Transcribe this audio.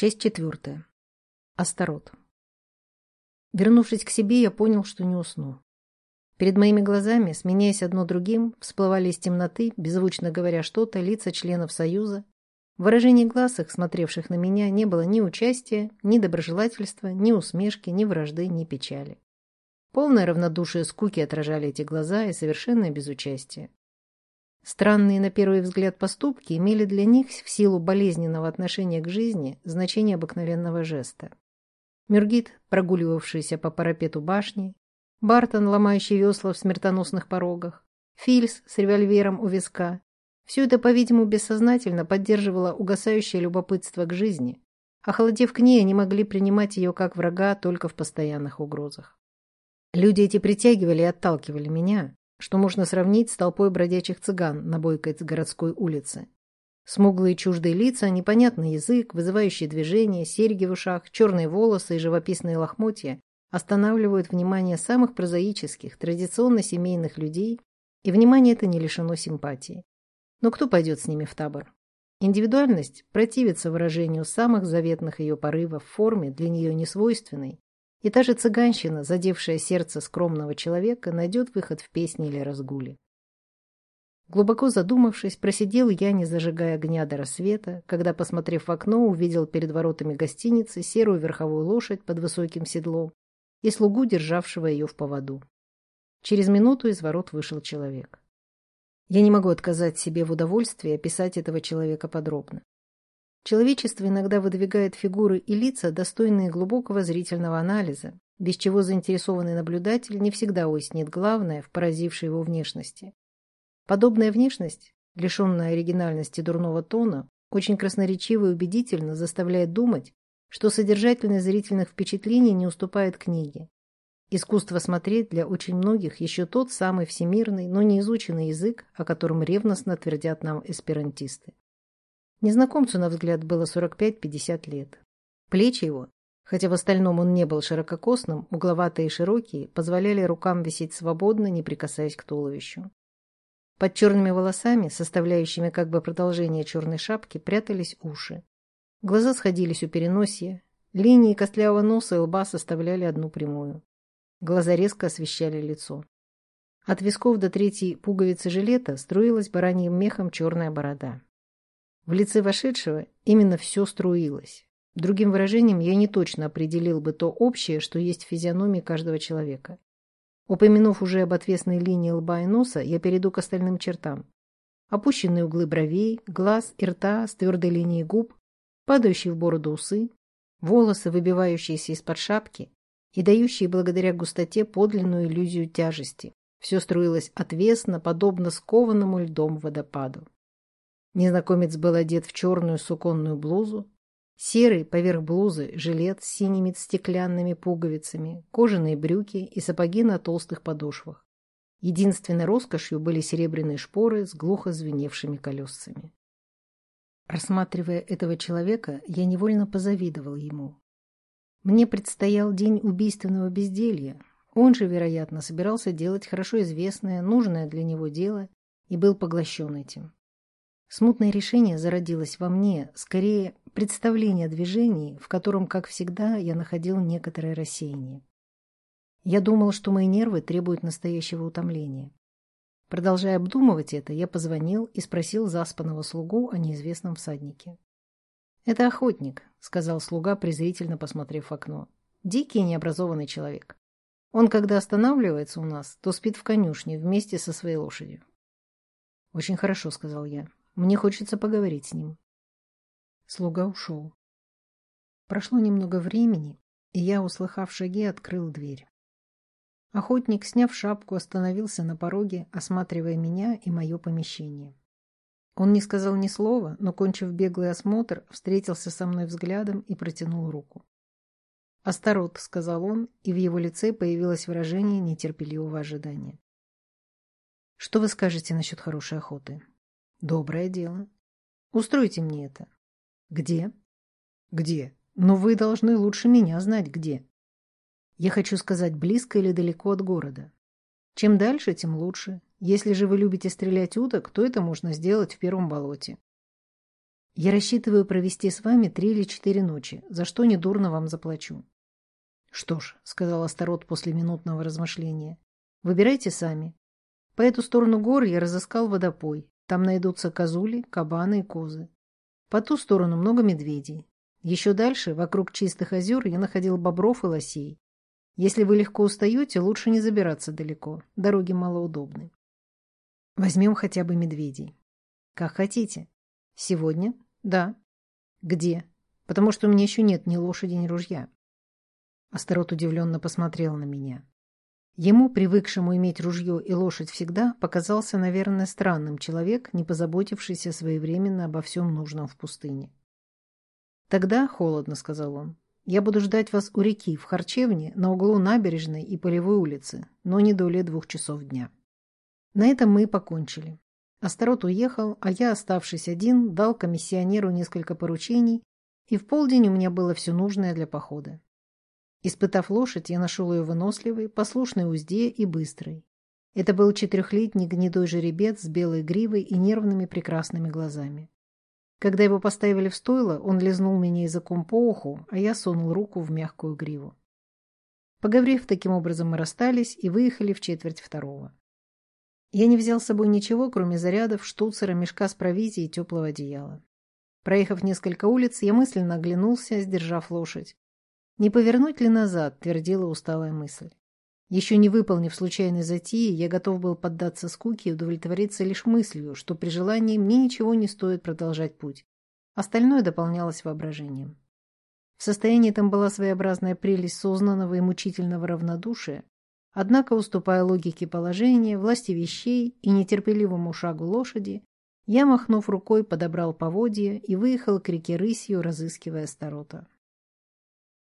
Часть четвертая. Астарот. Вернувшись к себе, я понял, что не усну. Перед моими глазами, сменяясь одно другим, всплывали из темноты, беззвучно говоря что-то, лица членов Союза. В выражении глаз их, смотревших на меня, не было ни участия, ни доброжелательства, ни усмешки, ни вражды, ни печали. Полное равнодушие скуки отражали эти глаза и совершенное безучастие. Странные на первый взгляд поступки имели для них в силу болезненного отношения к жизни значение обыкновенного жеста. Мюргит, прогуливавшийся по парапету башни, Бартон, ломающий весла в смертоносных порогах, Фильс с револьвером у виска. Все это, по-видимому, бессознательно поддерживало угасающее любопытство к жизни. Охладев к ней, они могли принимать ее как врага только в постоянных угрозах. Люди эти притягивали и отталкивали меня, что можно сравнить с толпой бродячих цыган на бойкой городской улице. Смуглые чуждые лица, непонятный язык, вызывающие движения, серьги в ушах, черные волосы и живописные лохмотья останавливают внимание самых прозаических, традиционно семейных людей, и внимание это не лишено симпатии. Но кто пойдет с ними в табор? Индивидуальность противится выражению самых заветных ее порывов в форме, для нее несвойственной, и та же цыганщина, задевшая сердце скромного человека, найдет выход в песне или разгуле. Глубоко задумавшись, просидел я, не зажигая огня до рассвета, когда, посмотрев в окно, увидел перед воротами гостиницы серую верховую лошадь под высоким седлом и слугу, державшего ее в поводу. Через минуту из ворот вышел человек. Я не могу отказать себе в удовольствии описать этого человека подробно. Человечество иногда выдвигает фигуры и лица, достойные глубокого зрительного анализа, без чего заинтересованный наблюдатель не всегда уяснит главное в поразившей его внешности. Подобная внешность, лишенная оригинальности дурного тона, очень красноречиво и убедительно заставляет думать, что содержательность зрительных впечатлений не уступает книге. Искусство смотреть для очень многих еще тот самый всемирный, но не изученный язык, о котором ревностно твердят нам эсперантисты. Незнакомцу, на взгляд, было 45-50 лет. Плечи его, хотя в остальном он не был ширококосным, угловатые и широкие, позволяли рукам висеть свободно, не прикасаясь к туловищу. Под черными волосами, составляющими как бы продолжение черной шапки, прятались уши. Глаза сходились у переносия, линии костлявого носа и лба составляли одну прямую. Глаза резко освещали лицо. От висков до третьей пуговицы жилета струилась бараньим мехом черная борода. В лице вошедшего именно все струилось. Другим выражением, я не точно определил бы то общее, что есть в физиономии каждого человека. Упомянув уже об отвесной линии лба и носа, я перейду к остальным чертам. Опущенные углы бровей, глаз и рта с твердой линией губ, падающие в бороду усы, волосы, выбивающиеся из-под шапки и дающие благодаря густоте подлинную иллюзию тяжести. Все струилось отвесно, подобно скованному льдом водопаду. Незнакомец был одет в черную суконную блузу, серый поверх блузы жилет с синими стеклянными пуговицами, кожаные брюки и сапоги на толстых подошвах. Единственной роскошью были серебряные шпоры с глухо звеневшими колесами. Рассматривая этого человека, я невольно позавидовал ему. Мне предстоял день убийственного безделья. Он же, вероятно, собирался делать хорошо известное, нужное для него дело и был поглощен этим. Смутное решение зародилось во мне, скорее представление о движении, в котором, как всегда, я находил некоторое рассеяние. Я думал, что мои нервы требуют настоящего утомления. Продолжая обдумывать это, я позвонил и спросил заспанного слугу о неизвестном всаднике. «Это охотник», — сказал слуга, презрительно посмотрев в окно. «Дикий необразованный человек. Он, когда останавливается у нас, то спит в конюшне вместе со своей лошадью». «Очень хорошо», — сказал я. Мне хочется поговорить с ним. Слуга ушел. Прошло немного времени, и я, услыхав шаги, открыл дверь. Охотник, сняв шапку, остановился на пороге, осматривая меня и мое помещение. Он не сказал ни слова, но, кончив беглый осмотр, встретился со мной взглядом и протянул руку. «Астарот», — сказал он, и в его лице появилось выражение нетерпеливого ожидания. «Что вы скажете насчет хорошей охоты?» Доброе дело. Устройте мне это. Где? Где? Но вы должны лучше меня знать, где. Я хочу сказать, близко или далеко от города. Чем дальше, тем лучше. Если же вы любите стрелять уток, то это можно сделать в первом болоте. Я рассчитываю провести с вами три или четыре ночи, за что недурно вам заплачу. Что ж, сказал Астарот после минутного размышления, выбирайте сами. По эту сторону гор я разыскал водопой. Там найдутся козули, кабаны и козы. По ту сторону много медведей. Еще дальше, вокруг чистых озер, я находил бобров и лосей. Если вы легко устаете, лучше не забираться далеко. Дороги малоудобны. Возьмем хотя бы медведей. Как хотите. Сегодня? Да. Где? Потому что у меня еще нет ни лошади, ни ружья. Астарот удивленно посмотрел на меня. Ему, привыкшему иметь ружье и лошадь всегда, показался, наверное, странным человек, не позаботившийся своевременно обо всем нужном в пустыне. «Тогда холодно», — сказал он. «Я буду ждать вас у реки, в харчевне, на углу набережной и полевой улицы, но не долее двух часов дня». На этом мы и покончили. Астарот уехал, а я, оставшись один, дал комиссионеру несколько поручений, и в полдень у меня было все нужное для похода. Испытав лошадь, я нашел ее выносливой, послушной узде и быстрой. Это был четырехлетний гнедой жеребец с белой гривой и нервными прекрасными глазами. Когда его поставили в стойло, он лизнул меня языком по уху, а я сунул руку в мягкую гриву. Поговорив таким образом, мы расстались и выехали в четверть второго. Я не взял с собой ничего, кроме зарядов, штуцера, мешка с провизией и теплого одеяла. Проехав несколько улиц, я мысленно оглянулся, сдержав лошадь. «Не повернуть ли назад?» – твердила усталая мысль. Еще не выполнив случайной затеи, я готов был поддаться скуке и удовлетвориться лишь мыслью, что при желании мне ничего не стоит продолжать путь. Остальное дополнялось воображением. В состоянии там была своеобразная прелесть сознанного и мучительного равнодушия, Однако, уступая логике положения, власти вещей и нетерпеливому шагу лошади, я, махнув рукой, подобрал поводья и выехал к реке рысью, разыскивая Старота.